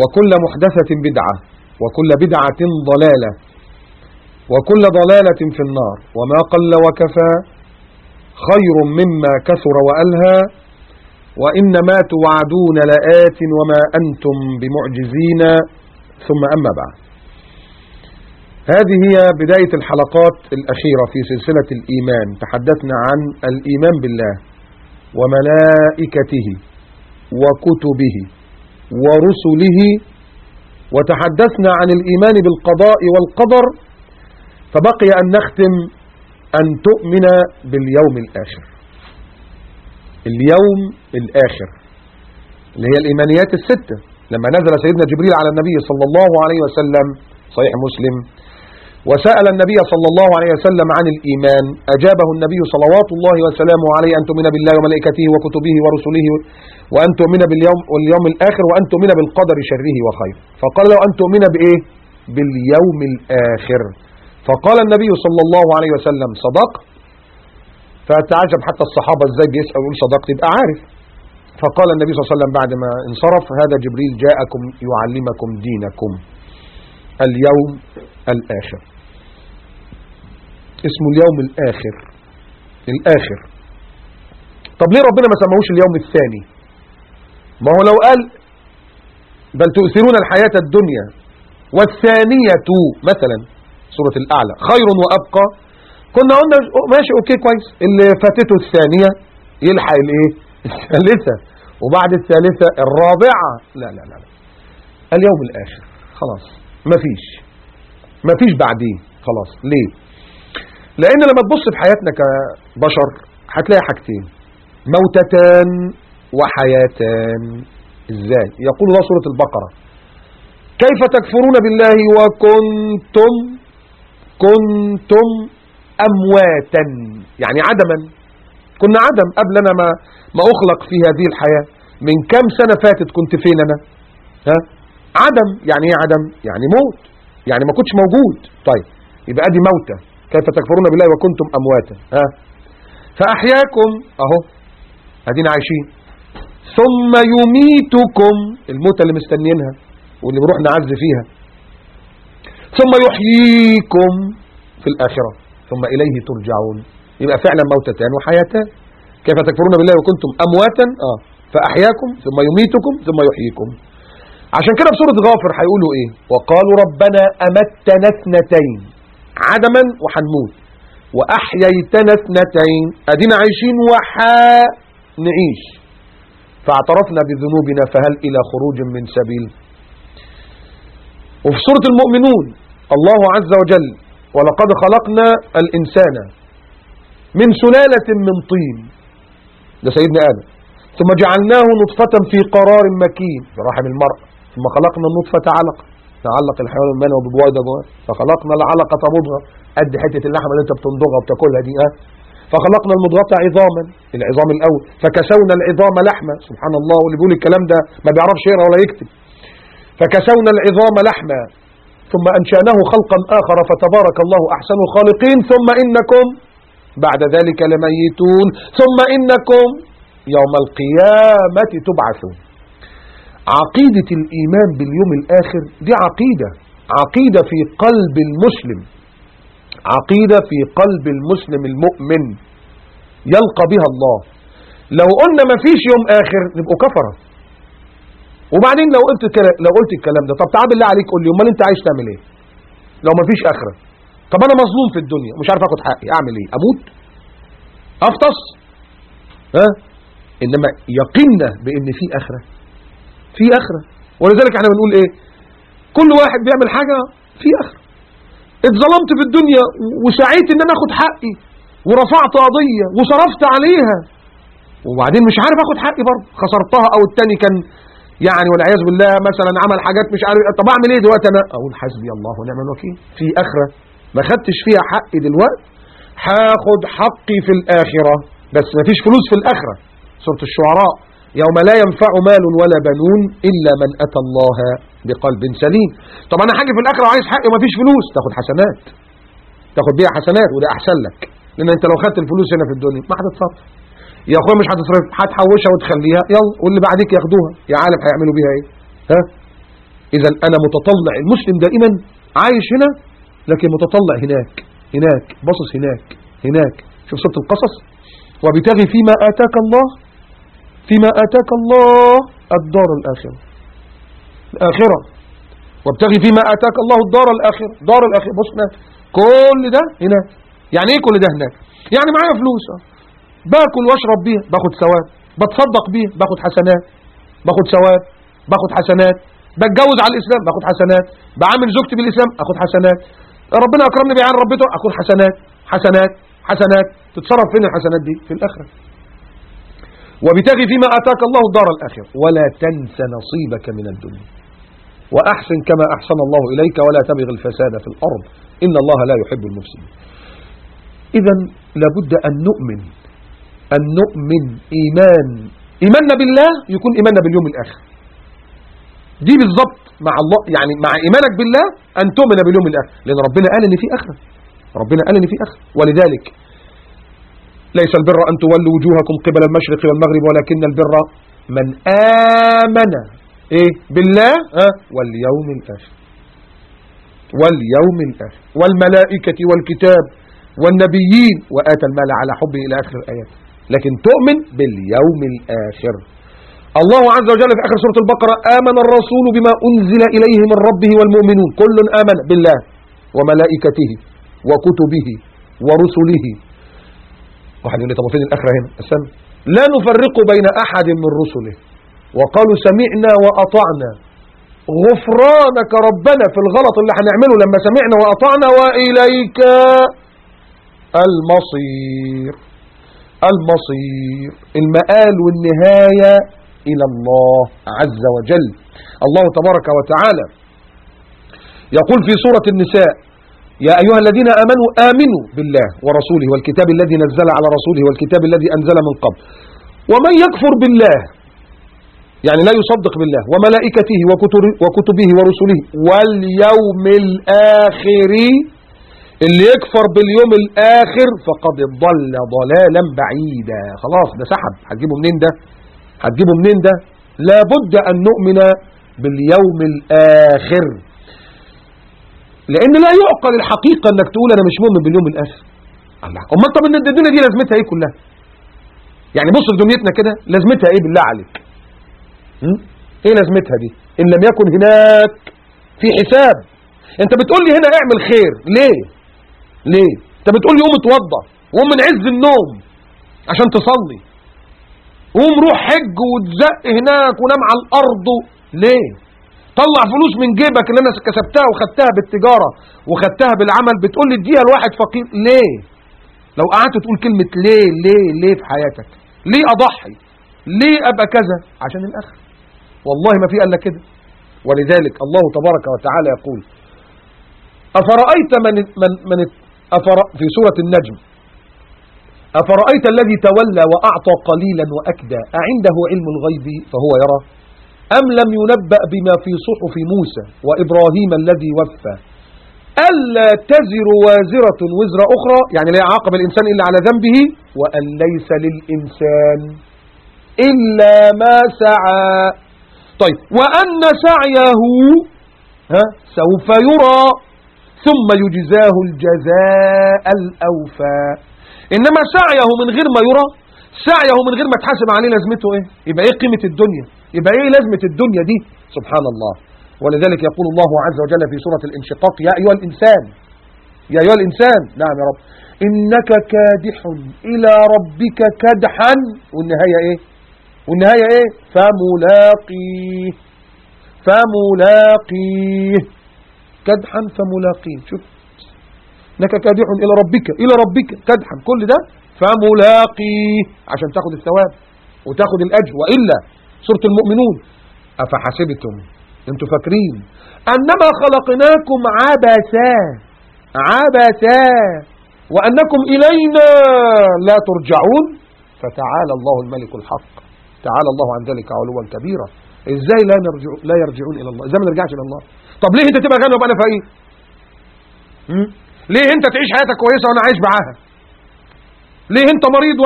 وكل محدثة بدعة وكل بدعة ضلالة وكل ضلالة في النار. وما قل وكفى خير مما كثر وألهى وإنما توعدون لآت وما أنتم بمعجزين. ثم أما بعد. هذه هي بداية الحلقات الأخيرة في سلسلة الإيمان. تحدثنا عن الإيمان بالله وملائكته وكتبه. ورسله وتحدثنا عن الإيمان بالقضاء والقدر فبقي أن نختم أن تؤمن باليوم الآخر. اليوم الآخر اللي هي الإيمانيات الستة. لما نزل سيدنا جبريل على النبي صلى الله عليه وسلم صحيح مسلم وسأل النبي صلى الله عليه وسلم عن الإيمان. أجابه النبي صلوات الله وسلامه عليه أن تؤمن بالله وملائكته وكتبه ورسله وأن تؤمن باليوم واليوم الآخر وأن تؤمن بالقدر شره وخيره فقال له أن تؤمن بإيه؟ باليوم الآخر. فقال النبي صلى الله عليه وسلم صدق؟ فتعجب حتى الصحابة إزاي بيسأل يقول صدقت؟ يبقى عارف. فقال النبي صلى الله عليه وسلم بعد ما انصرف هذا جبريل جاءكم يعلمكم دينكم. اليوم الآخر. اسمه اليوم الآخر. الآخر. طب ليه ربنا ما سموش اليوم الثاني؟ ما هو لو قال بل تؤثرون الحياة الدنيا والثانية مثلا سورة الأعلى خير وأبقى. كنا قلنا ماشي أوكي كويس. اللي فاتته الثانية يلحق الإيه؟ الثالثة. وبعد الثالثة الرابعة. لا لا لا, لا. اليوم الآخر. خلاص. مفيش مفيش بعديه خلاص. ليه؟ لأن لما تبص في حياتنا كبشر هتلاقي حاجتين. موتتان وحياتان. إزاي؟ يقول الله سورة البقرة. كيف تكفرون بالله وكنتم كنتم أمواتا. يعني عدما. كنا عدم قبل أنا ما, ما أخلق في هذه الحياة. من كم سنة فاتت كنت فين أنا؟ ها؟ عدم. يعني إيه عدم؟ يعني موت. يعني ما كنتش موجود. طيب. يبقى دي موتة. كيف تكفرون بالله وكنتم أمواتا. ها؟ فأحياكم أهو ادينا عايشين. ثم يميتكم الموتة اللي مستنيينها واللي بنروح نعز فيها. ثم يحييكم في الآخرة. ثم إليه ترجعون. يبقى فعلا موتتان وحياتان. كيف تكفرون بالله وكنتم أمواتا؟ آه. فأحياكم ثم يميتكم ثم يحييكم. عشان كده في سورة غافر هيقولوا إيه؟ وقالوا ربنا أمتنا اثنتين. عدما وحنموت. وأحييتنا اثنتين. أدينا عايشين وحا نعيش فاعترفنا بذنوبنا فهل إلى خروج من سبيل؟ وفي سورة المؤمنون الله عز وجل ولقد خلقنا الإنسان من سلالة من طين. ده سيدنا آدم. ثم جعلناه نطفة في قرار مكين. في رحم المرأة ثم خلقنا النطفة علقة. تعلق الحيوان المنوي ببويضة جواه فخلقنا العلقة مضغة قد حتة اللحمة اللي انت بتندغها وبتاكلها دي آه فخلقنا المضغة عظاما العظام الأول. فكسونا العظام لحمة سبحان الله واللي بيقول الكلام ده ما بيعرفش يقرأ ولا يكتب. فكسونا العظام لحما. ثم أنشأناه خلقا آخر فتبارك الله أحسن الخالقين. ثم إنكم بعد ذلك لميتون. ثم إنكم يوم القيامة تبعثون. عقيدة الإيمان باليوم الآخر دي عقيدة عقيدة في قلب المسلم عقيدة في قلب المسلم المؤمن يلقى بها الله. لو قلنا ما فيش يوم آخر نبقوا كفرة. وبعدين لو قلت لو قلت الكلام ده طب تعال بالله عليك قول لي أمال أنت عايز تعمل إيه؟ لو ما فيش آخرة. طب أنا مظلوم في الدنيا مش عارف آخد حقي أعمل إيه؟ أموت؟ أفطس؟ ها؟ إنما يقيننا بإن في آخرة. في أخرة. ولذلك إحنا بنقول إيه؟ كل واحد بيعمل حاجة في أخرة. اتظلمت في الدنيا وسعيت إن أنا آخد حقي ورفعت قضية وصرفت عليها. وبعدين مش عارف آخد حقي برضه. خسرتها أو التاني كان يعني والعياذ بالله مثلا عمل حاجات مش عارف طب أعمل إيه دلوقتي أنا؟ أقول حسبي الله ونعم الوكيل. في أخرة ما خدتش فيها حقي دلوقتي هاخد حقي في الآخرة. بس ما فيش فلوس في الآخرة. سورة الشعراء. يوم لا ينفع مال ولا بنون إلا من أتى الله بقلب سليم. طب أنا حاجة في الآخرة وعايز حقي وما فيش فلوس تاخد حسنات. تاخد بيها حسنات وده أحسن لك. لأن أنت لو خدت الفلوس هنا في الدنيا ما هتتصرف. يا أخويا مش هتصرف هتحوشها وتخليها. يلا واللي بعديك ياخدوها. يا عالم هيعملوا بيها إيه؟ ها؟ إذا أنا متطلع المسلم دائما عايش هنا لكن متطلع هناك هناك باصص هناك هناك. شوف سورة القصص. وابتغي فيما آتاك الله فيما آتاك الله الدار الآخرة. الآخرة. وابتغي فيما آتاك الله الدار الآخرة. دار الآخرة. بص كل ده هناك يعني إيه كل ده هناك؟ يعني معايا فلوس. آه. باكل واشرب بيها باخد ثواب. بتصدق بيها باخد حسنات. باخد ثواب. باخد حسنات. بتجوز على الإسلام. باخد حسنات. بعامل زوجتي بالإسلام. أخد حسنات. ربنا أكرمني بعين ربته. أخد حسنات. حسنات. حسنات. تتصرف فين الحسنات دي؟ في الآخرة. وبتغي فيما آتاك الله الدار الآخرة. ولا تنس نصيبك من الدنيا. وأحسن كما أحسن الله إليك ولا تبغ الفساد في الأرض. إن الله لا يحب المفسدين. اذا لابد أن نؤمن. أن نؤمن إيمان. إيماننا بالله يكون إيماننا باليوم الآخر. دي بالضبط مع الله يعني مع إيمانك بالله أن تؤمن باليوم الآخر. لأن ربنا قال إن في آخرة. ربنا قال إن في آخرة. ولذلك ليس البر أن تولوا وجوهكم قبل المشرق والمغرب ولكن البر من آمن. إيه؟ بالله؟ واليوم الآخر. واليوم الآخر. والملائكة والكتاب والنبيين وآتى المال على حبه إلى آخر الآيات. لكن تؤمن باليوم الآخر. الله عز وجل في آخر سورة البقرة آمن الرسول بما أنزل إليه من ربه والمؤمنون. كل آمن بالله وملائكته وكتبه ورسله. واحد يقول لي طب فين الآخرة هنا استنى لا نفرق بين أحد من رسله. وقالوا سمعنا وأطعنا. غفرانك ربنا في الغلط اللي هنعمله لما سمعنا وأطعنا وإليك المصير. المصير المآل والنهاية إلى الله عز وجل. الله تبارك وتعالى يقول في سورة النساء يا أيها الذين آمنوا آمنوا بالله ورسوله والكتاب الذي نزل على رسوله والكتاب الذي أنزل من قبل. ومن يكفر بالله يعني لا يصدق بالله وملائكته وكتبه ورسله واليوم الآخر اللي يكفر باليوم الآخر فقد ضل ضلالا بعيدا. خلاص ده سحب. هتجيبه منين ده؟ هتجيبه منين ده؟ لابد أن نؤمن باليوم الآخر. لأن لا يعقل الحقيقة أنك تقول أنا مش مؤمن باليوم الآخر. الله. أمال طب إن الدنيا دي لازمتها إيه كلها؟ يعني بص لدنيتنا كده لازمتها إيه بالله عليك؟ م? إيه لازمتها دي؟ إن لم يكن هناك في حساب. أنت بتقول لي هنا اعمل خير. ليه؟ ليه؟ أنت بتقول لي قوم اتوضى وقوم من عز النوم عشان تصلي. قوم روح حج وتزق هناك ونام على الأرض. ليه؟ طلع فلوس من جيبك اللي أنا كسبتها وخدتها بالتجارة وخدتها بالعمل بتقول لي اديها لواحد فقير. ليه؟ لو قعدت تقول كلمة ليه ليه ليه في حياتك؟ ليه أضحي؟ ليه أبقى كذا؟ عشان الآخر والله ما في إلا كده. ولذلك الله تبارك وتعالى يقول أفرأيت من, من, من أفر في سورة النجم أفرأيت الذي تولى وأعطى قليلا وأكدى أعنده علم الغيب فهو يرى؟ أم لم ينبأ بما في صحف موسى وإبراهيم الذي وفى؟ ألا تزر وازرة وزر أخرى يعني لا يعاقب الإنسان إلا على ذنبه وأن ليس للإنسان إلا ما سعى. طيب وأن سعيه ها سوف يرى ثم يجزاه الجزاء الأوفى. إنما سعيه من غير ما يرى سعيه من غير ما تحاسب عليه لازمته إيه؟ يبقى إيه قيمة الدنيا؟ يبقى إيه لازمة الدنيا دي؟ سبحان الله ولذلك يقول الله عز وجل في سورة الانشقاق يا أيها الإنسان يا أيها الإنسان نعم يا رب إنك كادح إلى ربك كدحا. والنهاية إيه؟ والنهاية إيه؟ فملاقيه فملاقيه. كدحا فملاقيه. شوف إنك كادح إلى ربك إلى ربك كدحا كل ده فملاقيه عشان تاخد الثواب وتاخد الأجر وإلا سورة المؤمنون. أفحسبتم؟ أنتوا فاكرين. أنما خلقناكم عبثا. عبثا. وأنكم إلينا لا ترجعون. فتعالى الله الملك الحق. تعالى الله عن ذلك علوا كبيرا. إزاي لا نرجع لا يرجعون إلى الله؟ إزاي ما نرجعش إلى الله؟ طب ليه أنت تبقى غني وابقى أنا فقير؟ ليه أنت تعيش حياتك كويسة وأنا عايش معاها؟ ليه أنت مريض.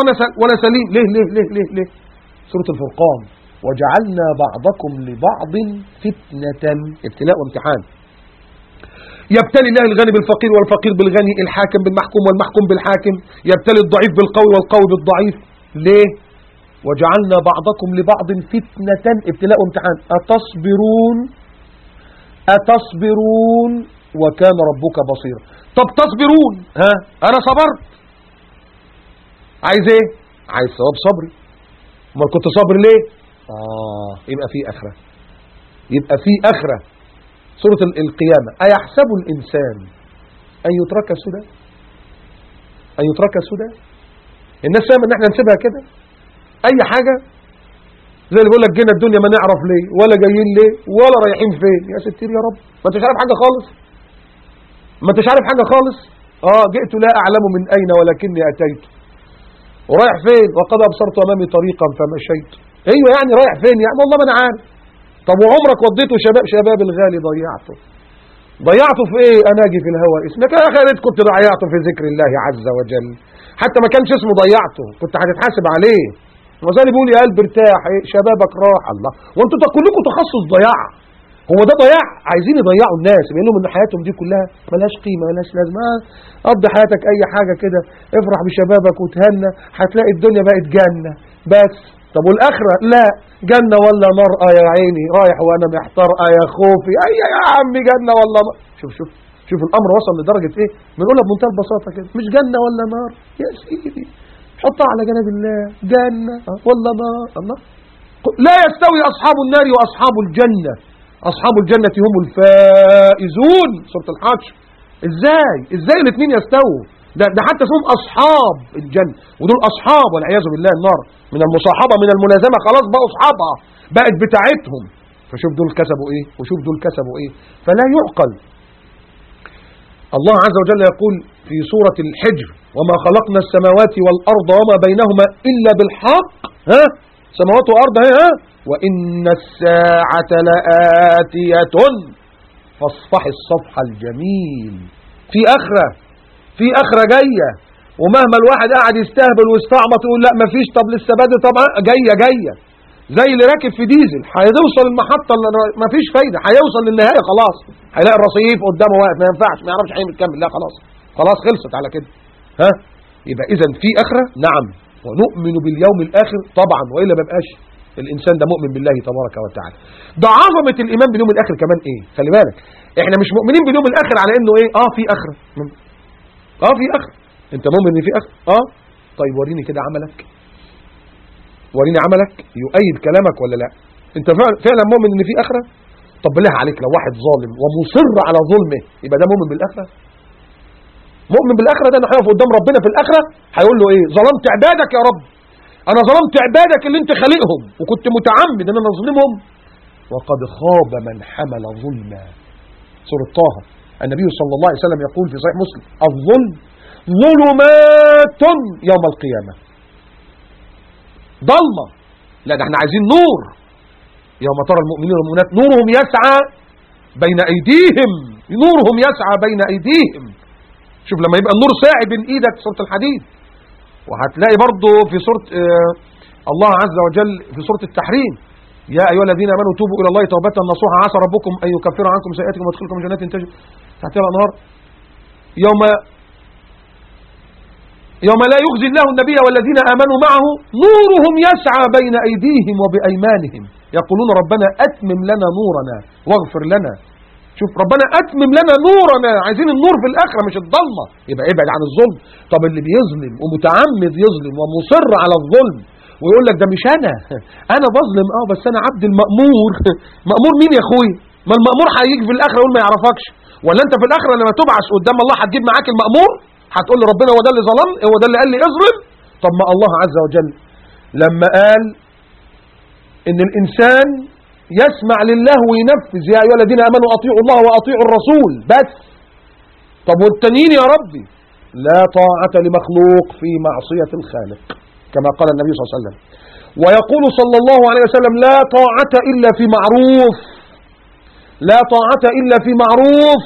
وأنا سليم؟ ليه ليه ليه ليه ليه؟ سورة الفرقان. وجعلنا بعضكم لبعض فتنة. ابتلاء وامتحان. يبتلي الله الغني بالفقير والفقير بالغني الحاكم بالمحكوم والمحكوم بالحاكم. يبتلي الضعيف بالقوي والقوي بالضعيف. ليه؟ وجعلنا بعضكم لبعض فتنة. ابتلاء وامتحان. أتصبرون؟ أتصبرون؟ وكان ربك بصيرا. طب تصبرون؟ ها؟ أنا صبرت. عايز إيه؟ عايز ثواب صبري. ما كنت صابر ليه؟ آه يبقى في آخرة. يبقى في آخرة. سورة ال- القيامة. أيحسب الإنسان أن يترك سدى؟ أن يترك سدى؟ الناس فاهمة إن إحنا نسيبها كده؟ أي حاجة؟ زي اللي بيقول لك جينا الدنيا ما نعرف ليه ولا جايين ليه ولا رايحين فين. يا ستير يا رب. ما أنتش عارف حاجة خالص. ما أنتش عارف حاجة خالص. آه جئت لا أعلم من أين ولكني أتيت. ورايح فين؟ وقد أبصرت أمامي طريقا فمشيت. أيوه يعني رايح فين يعني؟ والله ما أنا عارف. طب وعمرك وديته شباب شباب الغالي ضيعته. ضيعته في إيه؟ اناجي في الهوى اسمك يا أخي ريت كنت ضيعته في ذكر الله عز وجل. حتى ما كانش اسمه ضيعته. كنت هتتحاسب عليه. وزي بيقول يا قلب ارتاح. إيه؟ شبابك راح. الله. وأنتوا كلكم تخصص ضياع. هو ده ضياع. عايزين يضيعوا الناس. يبين لهم إن حياتهم دي كلها ملهاش قيمة ملهاش لازمة. آه، قضي حياتك أي حاجة كده. افرح بشبابك وتهنى هتلاقي الدنيا بقت جنة. بس. طب والآخرة؟ لا. جنه ولا نار يا عيني رايح وأنا محتار يا خوفي. أي يا عمي جنه ولا نار شوف شوف شوف الأمر وصل لدرجة إيه؟ بنقولها بمنتهى البساطة كده. مش جنه ولا نار يا سيدي حطها على جناب الله. آه، ولا نار الله. لا يستوي أصحاب النار وأصحاب الجنة. أصحاب الجنة هم الفائزون. سورة الحشر إزاي؟ إزاي الاثنين يستووا؟ ده, ده حتى اسمهم أصحاب الجنة. ودول أصحاب والعياذ بالله النار. من المصاحبة من الملازمة. خلاص بقوا أصحابها. بقت بتاعتهم. فشوف دول كسبوا إيه وشوف دول كسبوا إيه. فلا يعقل. الله عز وجل يقول في سورة الحجر وما خلقنا السماوات والأرض وما بينهما إلا بالحق. ها؟ سماوات وأرض ها؟ وإن الساعة لآتية. فاصفح الصفح الجميل. في آخرة. في آخرة جاية. ومهما الواحد قاعد يستهبل ويستعمط ويقول لا مفيش طب لسه بدري؟ طبعا جاية جاية. زي اللي راكب في ديزل هيوصل المحطة اللي مفيش فايدة. هيوصل للنهاية خلاص. هيلاقي الرصيف قدامه واقف ما ينفعش ما يعرفش هيعمل كامل لا خلاص. خلاص خلصت على كده. ها؟ يبقى إذا في آخرة؟ نعم. ونؤمن باليوم الآخر طبعا وإلا ما بقاش. الإنسان ده مؤمن بالله تبارك وتعالى. ده عظمة الإيمان باليوم الآخر كمان إيه؟ خلي بالك. إحنا مش مؤمنين باليوم الآخر على إنه إيه؟ آه في آخرة. آه في آخرة أنت مؤمن إن في آخرة آه. طيب وريني كده عملك. وريني عملك. يؤيد كلامك ولا لا؟ أنت فعلا- مؤمن إن في آخرة؟ طب بالله عليك لو واحد ظالم ومصر على ظلمه يبقى ده مؤمن بالآخرة؟ مؤمن بالآخرة ده إنه هيقف قدام ربنا في الآخرة؟ هيقول له إيه؟ ظلمت عبادك يا رب. أنا ظلمت عبادك اللي أنت خالقهم وكنت متعمد إن أنا أظلمهم. وقد خاب من حمل ظلما. سورة طه. النبي صلى الله عليه وسلم يقول في صحيح مسلم الظلم ظلمات يوم القيامة. ضلمة لا ده إحنا عايزين نور. يوم ترى المؤمنين والمؤمنات نورهم يسعى بين أيديهم. نورهم يسعى بين أيديهم. شوف لما يبقى النور ساعي بين إيدك سورة الحديد. وهتلاقي برضه في سورة آه الله عز وجل في سورة التحريم يا أيها الذين آمنوا توبوا إلى الله توبة نصوحا عسى ربكم أن يكفر عنكم سيئاتكم ويدخلكم جنات تجري تحتها الأنهار يوم يوم لا يخزي الله النبي والذين آمنوا معه نورهم يسعى بين أيديهم وبأيمانهم. يقولون ربنا أتمم لنا نورنا واغفر لنا. شوف ربنا أتمم لنا نورنا. عايزين النور في الآخرة مش الضلمة. يبقى ابعد عن الظلم. طب اللي بيظلم ومتعمد يظلم ومصر على الظلم ويقول لك ده مش أنا. أنا بظلم. آه بس أنا عبد المأمور. مأمور مين يا أخوي؟ ما المأمور هيجي في الآخرة يقول ما يعرفكش. ولا أنت في الآخرة لما تبعث قدام الله هتجيب معاك المأمور؟ هتقول لربنا هو ده اللي ظلم هو ده اللي قال لي اظلم؟ طب ما الله عز وجل لما قال إن الإنسان يسمع لله وينفذ يا أيها الذين آمنوا أطيعوا الله وأطيعوا الرسول بس. طب والتانيين يا ربي؟ لا طاعة لمخلوق في معصية الخالق كما قال النبي صلى الله عليه وسلم. ويقول صلى الله عليه وسلم لا طاعة إلا في معروف. لا طاعة إلا في معروف.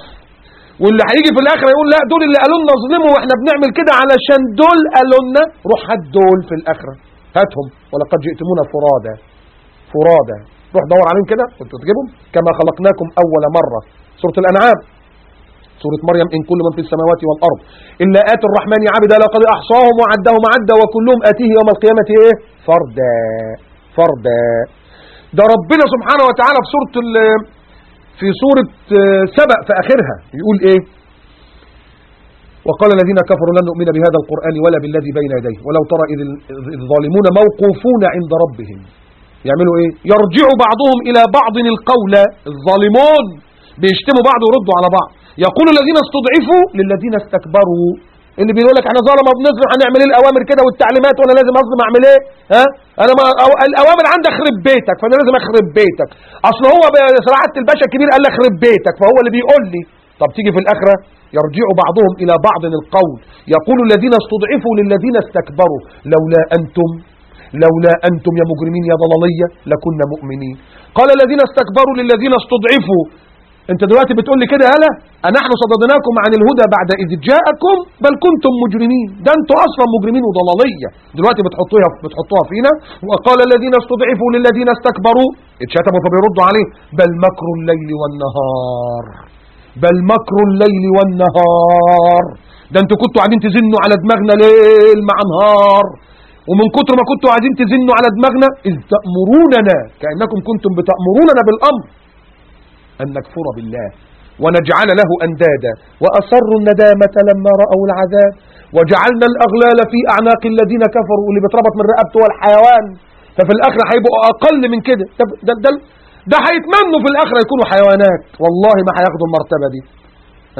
واللي هيجي في الآخر يقول لا دول اللي قالوا لنا اظلموا وإحنا بنعمل كده علشان دول قالوا لنا روح هات دول في الآخرة. هاتهم. ولقد جئتمونا فرادى. فرادى. روح دور عليهم كده كنتوا تجيبهم. كما خلقناكم أول مرة. سورة الأنعام. سورة مريم إن كل من في السماوات والأرض إلا آتي الرحمن عبدا لقد أحصاهم وعدهم عدا وكلهم آتيه يوم القيامة إيه؟ فردا. فردا. ده ربنا سبحانه وتعالى في سورة في سورة آه، سبأ في آخرها. يقول إيه؟ وقال الذين كفروا لن نؤمن بهذا القرآن ولا بالذي بين يديه. ولو ترى إذ ال- إذ الظالمون موقوفون عند ربهم. يعملوا إيه؟ يرجع بعضهم إلى بعض القول. الظالمون بيشتموا بعض ويردوا على بعض. يقول الذين استضعفوا للذين استكبروا. اللي بيقول لك إحنا ظلمة بنظلم هنعمل إيه؟ الأوامر كده والتعليمات وأنا لازم اظلم أعمل إيه؟ ها؟ أنا ما أو الأوامر عندي اخرب بيتك فأنا لازم أخرب بيتك. أصل هو سعاده الباشا الكبير قال لي أخرب بيتك فهو اللي بيقول لي طب تيجي في الآخرة؟ يرجع بعضهم إلى بعض القول. يقول الذين استضعفوا للذين استكبروا لولا أنتم لولا أنتم يا مجرمين يا ضلالية لكنا مؤمنين. قال الذين استكبروا للذين استضعفوا انت دلوقتي بتقول لي كده هلا؟ أنحن صددناكم عن الهدى بعد إذ جاءكم بل كنتم مجرمين. ده أنتوا أصلا مجرمين وضلالية. دلوقتي بتحطوها بتحطوها فينا. وقال الذين استضعفوا للذين استكبروا. اتشتموا فبيردوا عليه. بل مكر الليل والنهار. بل مكر الليل والنهار. ده أنتوا كنتوا قاعدين تزنوا على دماغنا ليل مع نهار. ومن كتر ما كنتوا قاعدين تزنوا على دماغنا إذ تأمروننا كأنكم كنتم بتأمروننا بالأمر. أن نكفر بالله ونجعل له أندادا وأصروا الندامة لما رأوا العذاب وجعلنا الأغلال في أعناق الذين كفروا اللي بيتربط من رقبته والحيوان. ففي الآخرة هيبقوا أقل من كده. طب ده, ده, ده هيتمنوا في الآخرة يكونوا حيوانات. والله ما هياخدوا المرتبة دي.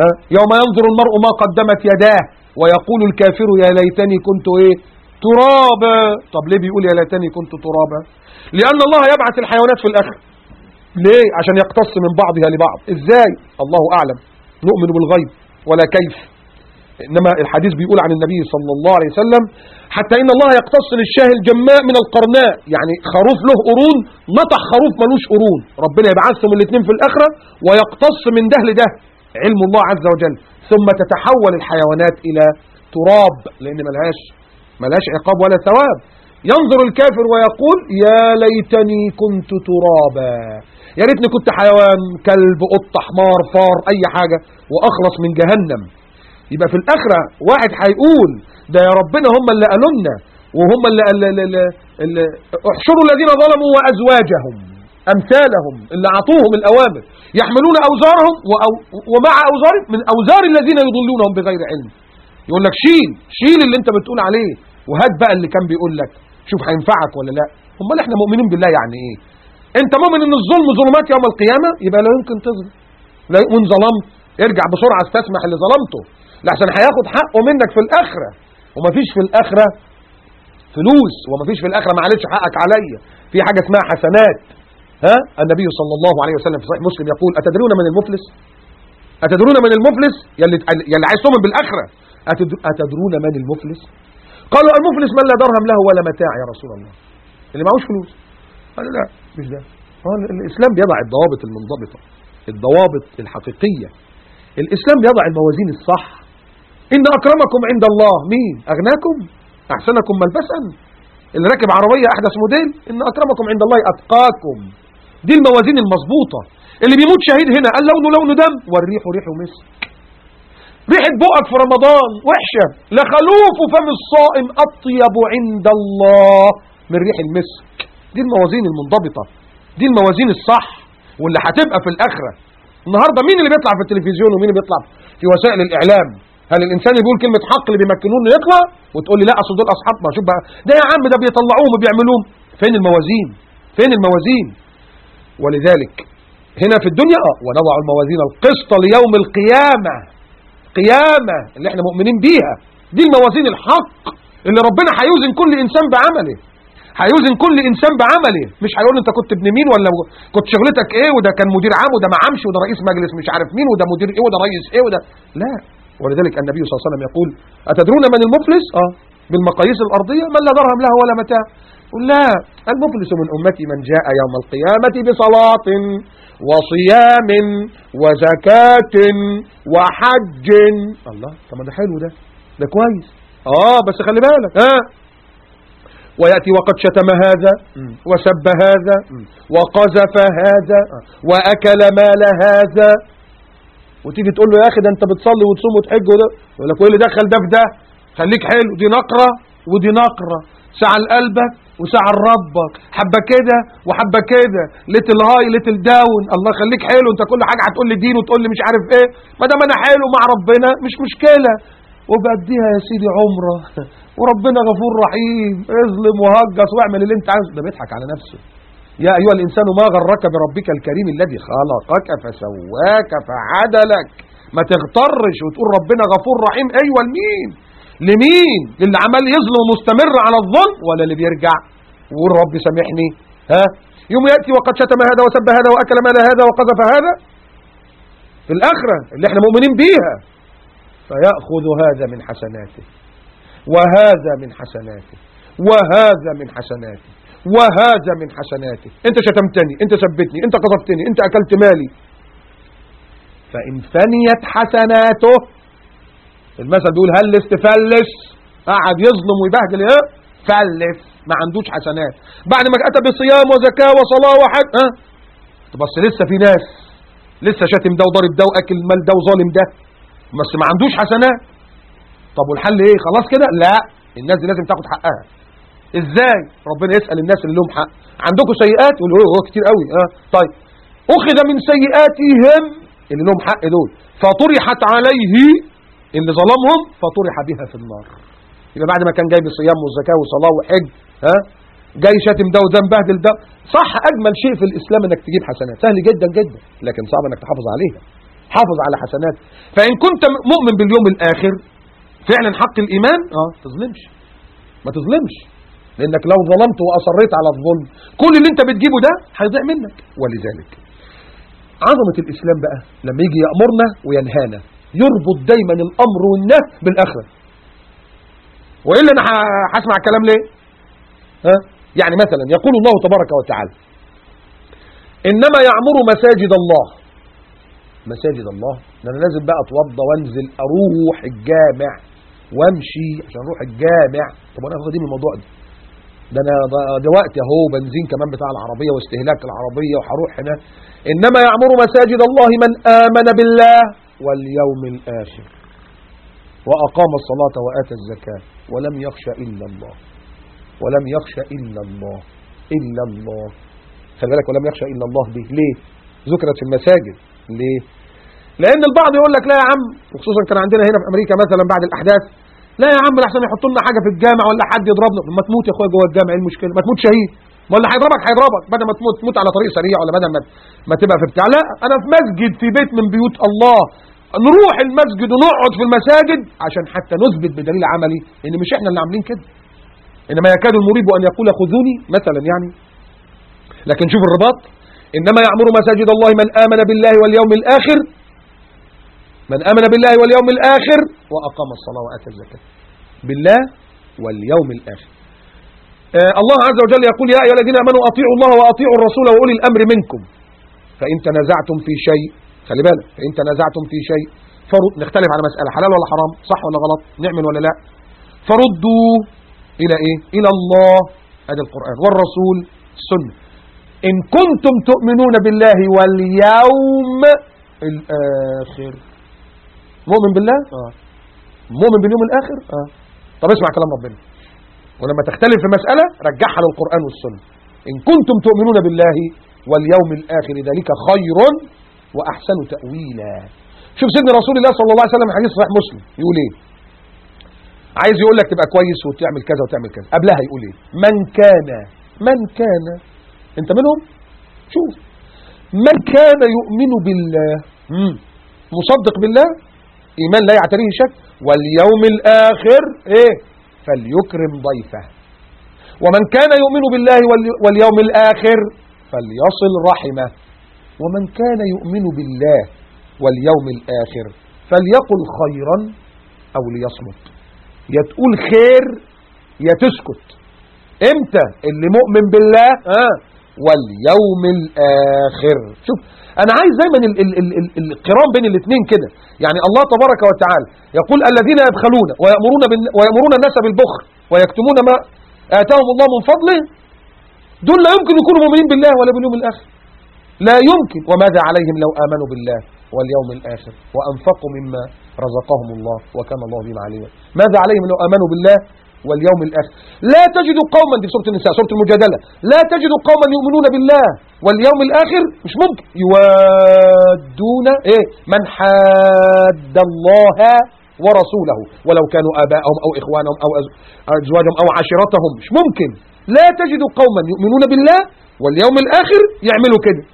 ها؟ يوم ينظر المرء ما قدمت يداه ويقول الكافر يا ليتني كنت إيه؟ ترابا. طب ليه بيقول يا ليتني كنت ترابا لأن الله يبعث الحيوانات في الآخر ليه؟ عشان يقتص من بعضها لبعض. إزاي؟ الله أعلم. نؤمن بالغيب ولا كيف. إنما الحديث بيقول عن النبي صلى الله عليه وسلم حتى إن الله يقتص للشاه الجماء من القرناء. يعني خروف له قرون نطح خروف ملوش قرون. ربنا يبعثهم الاثنين في الآخرة ويقتص من ده لده. علم الله عز وجل. ثم تتحول الحيوانات إلى تراب لأن ملهاش ملهاش عقاب ولا ثواب. ينظر الكافر ويقول يا ليتني كنت ترابا. يا ريتني كنت حيوان كلب قط حمار فار أي حاجة وأخلص من جهنم. يبقى في الآخرة واحد هيقول ده يا ربنا هم اللي قالوا لنا وهم اللي, اللي, اللي, اللي احشروا الذين ظلموا وأزواجهم أمثالهم اللي أعطوهم الأوامر يحملون أوزارهم وأو ومع أوزارهم من أوزار الذين يضلونهم بغير علم. يقول لك شيل شيل اللي أنت بتقول عليه وهات بقى اللي كان بيقول لك. شوف هينفعك ولا لا. أمال إحنا مؤمنين بالله يعني إيه؟ انت مؤمن ان الظلم ظلمات يوم القيامة؟ يبقى لا يمكن تظلم. لا وان ظلمت. ارجع بسرعة استسمح اللي ظلمته. لحسن هياخد حقه منك في الآخرة. ومفيش في الآخرة فلوس. ومفيش في الآخرة معلش حقك عليا. في حاجة اسمها حسنات. ها؟ النبي صلى الله عليه وسلم في صحيح مسلم يقول أتدرون من المفلس؟ أتدرون من المفلس يلي, يلي عايز تؤمن بالآخرة أتدرون من المفلس؟ قالوا المفلس من لا درهم له ولا متاع يا رسول الله. اللي معهوش فلوس. قالوا لا. مش ده. هو الإسلام بيضع الضوابط المنضبطة الضوابط الحقيقية. الإسلام بيضع الموازين الصح. إن أكرمكم عند الله. مين؟ أغناكم؟ أحسنكم ملبسا. اللي راكب عربية أحدث موديل إن أكرمكم عند الله أتقاكم. دي الموازين المظبوطة. اللي بيموت شهيد هنا قال لونه لون دم. والريح ريح مسك. ريحة بقك في رمضان وحشة. لخلوف فم الصائم أطيب عند الله من ريح المسك. دي الموازين المنضبطة. دي الموازين الصح واللي هتبقى في الآخرة. النهاردة مين اللي بيطلع في التلفزيون ومين اللي بيطلع في وسائل الإعلام؟ هل الإنسان بيقول كلمة حق اللي بيمكنوه إنه يطلع وتقول لي لا أصل دول أصحاب ما شوف بقى. ده يا عم ده بيطلعوهم وبيعملوهم. فين الموازين؟ فين الموازين؟ ولذلك هنا في الدنيا آه ونضع الموازين القسط ليوم القيامة. قيامة اللي إحنا مؤمنين بيها. دي الموازين الحق اللي ربنا هيوزن كل إنسان بعمله. هيوزن كل إنسان بعمله. مش هيقول أنت كنت ابن مين ولا كنت شغلتك إيه وده كان مدير عام وده معامش وده رئيس مجلس مش عارف مين وده مدير إيه وده رئيس إيه وده. لا. ولذلك النبي صلى الله عليه وسلم يقول أتدرون من المفلس؟ آه. بالمقاييس الأرضية؟ من لا درهم له ولا متاع. لا. المفلس من أمتي من جاء يوم القيامة بصلاة وصيام وزكاة وحج. الله. طب ما ده حلو ده. ده كويس. آه بس خلي بالك. ها آه. ويأتي وقد شتم هذا وسب هذا وقذف هذا وأكل مال هذا. وتيجي تقول له يا أخي ده أنت بتصلي وتصوم وتحج وده يقول لك اللي دخل ده في ده؟ خليك حلو دي نقرة ودي نقرة. ساعة لقلبك وساعة لربك. حبة كده وحبة كده. little high little down الله خليك حلو. أنت كل حاجة هتقول لي دين وتقول لي مش عارف إيه. ما دام أنا حلو مع ربنا مش مشكلة. وبأديها يا سيدي عمرة. وربنا غفور رحيم. اظلم وهجس واعمل اللي انت عايزه. ده بيضحك على نفسه. يا أيها الإنسان ما غرك بربك الكريم الذي خلقك فسواك فعدلك؟ ما تغترش وتقول ربنا غفور رحيم. أيوة لمين؟ لمين؟ للي عمال يظلم مستمر على الظلم ولا اللي بيرجع؟ ويقول ربي سامحني. ها؟ يوم يأتي وقد شتم هذا وسب هذا وأكل مال هذا وقذف هذا. في الآخرة اللي إحنا مؤمنين بيها. فيأخذ هذا من حسناته. وهذا من حسناته وهذا من حسناته وهذا من حسناته انت شتمتني انت سبتني انت قذفتني انت أكلت مالي. فإن فنيت حسناته المثل بيقول هل استفلس؟ قعد يظلم ويبهدل إيه فلس. ما عندوش حسنات. بعد ما أتى بصيام وزكاة وصلاة وحج ها؟ بس لسه في ناس. لسه شاتم ده وضارب ده وأكل مال ده وظالم ده. بس ما عندوش حسنات. طب والحل إيه؟ خلاص كده؟ لا. الناس دي لازم تاخد حقها. إزاي؟ ربنا يسأل الناس اللي لهم حق. عندكم سيئات؟ يقولوا هو كتير قوي. آه طيب. أخذ من سيئاتهم اللي لهم حق دول. فطرحت عليه اللي ظلمهم فطرح بها في النار. يبقى بعد ما كان جايب الصيام والزكاه وصلاة وحج ها جاي شاتم ده وده مبهدل ده. صح أجمل شيء في الإسلام إنك تجيب حسنات. سهل جدا جدا. لكن صعب إنك تحافظ عليها. حافظ على حسنات. فإن كنت مؤمن باليوم الآخر فعلا حق الإيمان؟ آه. تظلمش. ما تظلمش. لأنك لو ظلمت وأصريت على الظلم كل اللي أنت بتجيبه ده هيضيع منك. ولذلك عظمة الإسلام بقى لما يجي يأمرنا وينهانا يربط دايما الأمر والنهي بالآخرة. وإلا أنا هسمع الكلام ليه؟ ها؟ يعني مثلا يقول الله تبارك وتعالى إنما يعمر مساجد الله. مساجد الله؟ ده أنا لازم بقى أتوضى وأنزل أروح الجامع. وامشي عشان أروح الجامع. طب أنا فاضي من الموضوع ده؟ ده أنا ده أهو بنزين كمان بتاع العربية واستهلاك العربية وهروح هنا إنما يعمر مساجد الله من آمن بالله واليوم الآخر. وأقام الصلاة واتى الزكاة. ولم يخش إلا الله. ولم يخش إلا الله. إلا الله. خلي بالك ولم يخشى إلا الله دي ليه؟ ذكرت في المساجد. ليه؟ لأن البعض يقول لك لا يا عم. وخصوصا كان عندنا هنا في أمريكا مثلا بعد الأحداث. لا يا عم احسن يحطوا لنا حاجة في الجامع ولا حد يضربنا. ما تموت يا أخويا جوه الجامع إيه المشكلة؟ ما تموت شهيد. ولا هيضربك؟ هيضربك. بدل ما تموت تموت على طريق سريع ولا بدل ما ما تبقى في بتاع. لا أنا في مسجد في بيت من بيوت الله. نروح المسجد ونقعد في المساجد عشان حتى نثبت بدليل عملي إن مش إحنا اللي عاملين كده. إنما يكاد المريب أن يقول خذوني مثلا يعني. لكن شوف الرباط. إنما يعمر مساجد الله من آمن بالله واليوم الآخر من آمن بالله واليوم الآخر وأقام الصلاة وآتى الزكاة. بالله واليوم الآخر. آه الله عز وجل يقول يا أيها الذين آمنوا أطيعوا الله وأطيعوا الرسول وأولي الأمر منكم. فإن تنازعتم في شيء خلي بالك فإن تنازعتم في شيء فرد نختلف على مسألة حلال ولا حرام صح ولا غلط نعمل ولا لا. فردوا إلى إيه؟ إلى الله ادي القرآن والرسول السنة. إن كنتم تؤمنون بالله واليوم الآخر. مؤمن بالله؟ آه. مؤمن باليوم الآخر؟ آه. طب اسمع كلام ربنا. ولما تختلف في مسألة رجعها للقرآن والسنة. إن كنتم تؤمنون بالله واليوم الآخر ذلك خير وأحسن تأويلا. شوف سيدنا رسول الله صلى الله عليه وسلم حديث صحيح مسلم. يقول إيه؟ عايز يقول لك تبقى كويس وتعمل كذا وتعمل كذا. قبلها يقول إيه؟ من كان من كان. أنت منهم؟ شوف. من كان يؤمن بالله. مصدق بالله؟ إيمان لا يعتريه شك. واليوم الآخر إيه؟ فليكرم ضيفه. ومن كان يؤمن بالله وال- واليوم الآخر فليصل رحمه. ومن كان يؤمن بالله واليوم الآخر فليقل خيرا أو ليصمت. يا تقول خير يا تسكت إمتى؟ اللي مؤمن بالله ها واليوم الآخر. شوف أنا عايز دايما ال- ال- ال- ال- القران بين الاثنين كده. يعني الله تبارك وتعالى يقول الذين يبخلون ويأمرون. ويأمرون الناس بالبخل ويكتمون ما آتاهم الله من فضله. دول لا يمكن يكونوا مؤمنين بالله ولا باليوم الآخر. لا يمكن. وماذا عليهم لو آمنوا بالله واليوم الآخر وأنفقوا مما رزقهم الله وكان الله بهم عليما. ماذا عليهم لو آمنوا بالله واليوم الآخر. لا تجد قوما دي سورة النساء سورة المجادلة. لا تجد قوما يؤمنون بالله. واليوم الآخر مش ممكن. يوادون إيه؟ من حاد الله ورسوله. ولو كانوا آباءهم أو إخوانهم أو أز- أزواجهم أو عشيرتهم. مش ممكن. لا تجد قوما يؤمنون بالله. واليوم الآخر يعملوا كده.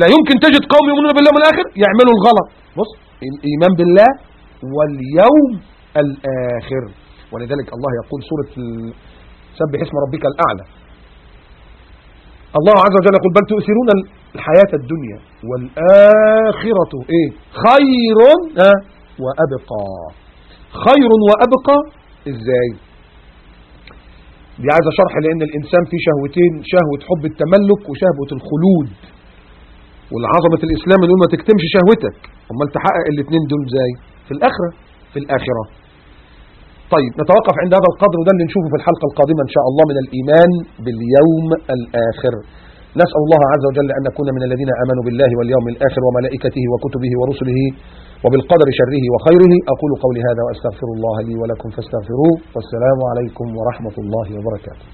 لا يمكن تجد قوم يؤمنون بالله الآخر يعملوا الغلط. بص الإيمان بالله واليوم الآخر. ولذلك الله يقول سورة سبح اسم ربك الأعلى. الله عز وجل يقول بل تؤثرون الحياة الدنيا والآخرة إيه؟ خير وأبقى. خير وأبقى إزاي؟ دي عايزة شرح لأن الإنسان فيه شهوتين شهوة حب التملك وشهوة الخلود. والعظمة الإسلام يقول ما تكتمش شهوتك. أمال تحقق الاثنين دول إزاي؟ في الآخرة. في الآخرة. طيب نتوقف عند هذا القدر وده اللي نشوفه في الحلقة القادمة إن شاء الله من الإيمان باليوم الآخر. نسأل الله عز وجل أن نكون من الذين آمنوا بالله واليوم الآخر وملائكته وكتبه ورسله وبالقدر شره وخيره. أقول قولي هذا وأستغفر الله لي ولكم فاستغفروه. والسلام عليكم ورحمة الله وبركاته.